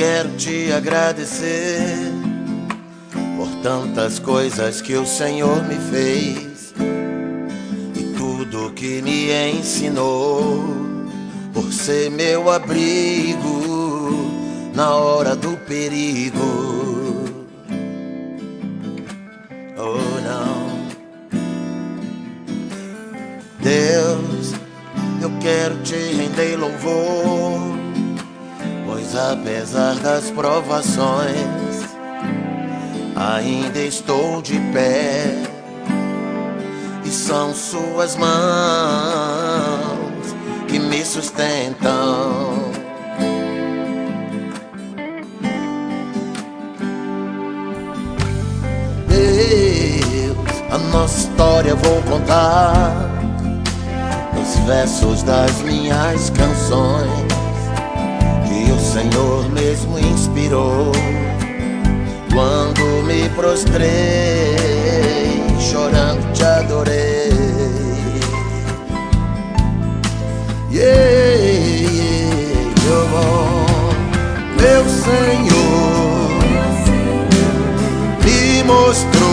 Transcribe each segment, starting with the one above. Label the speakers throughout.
Speaker 1: quero te agradecer por tantas coisas que o Senhor me fez e tudo que me ensinou, por ser meu abrigo na hora do perigo. Oh não, Deus, eu quero te render louvor Pois apesar das provações, ainda estou de pé. E são suas mãos que me sustentam. Deus, a nossa história vou contar nos versos das minhas canções Senhor mesmo inspirou. Quando me prostrei, chorando te adorei. Yeah, yeah, meu Senhor me mostrou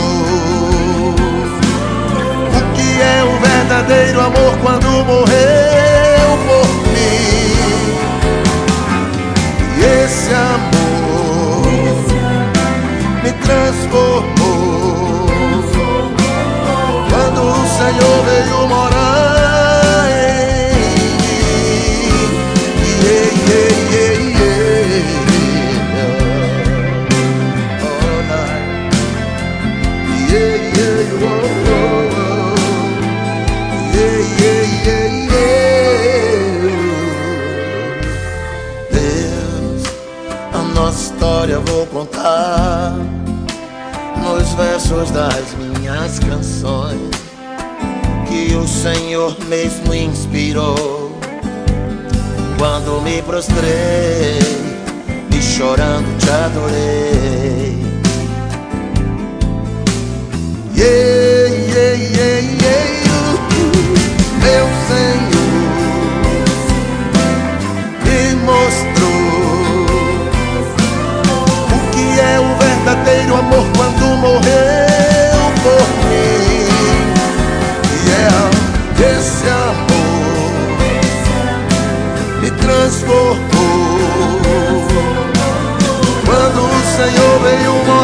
Speaker 1: o que é o verdadeiro amor quando morreu some nossa história vou contar nos versos das minhas canções que o Senhor mesmo inspirou quando me prostrei e chorando te adorei. Yeah, Quando o Senhor veio morar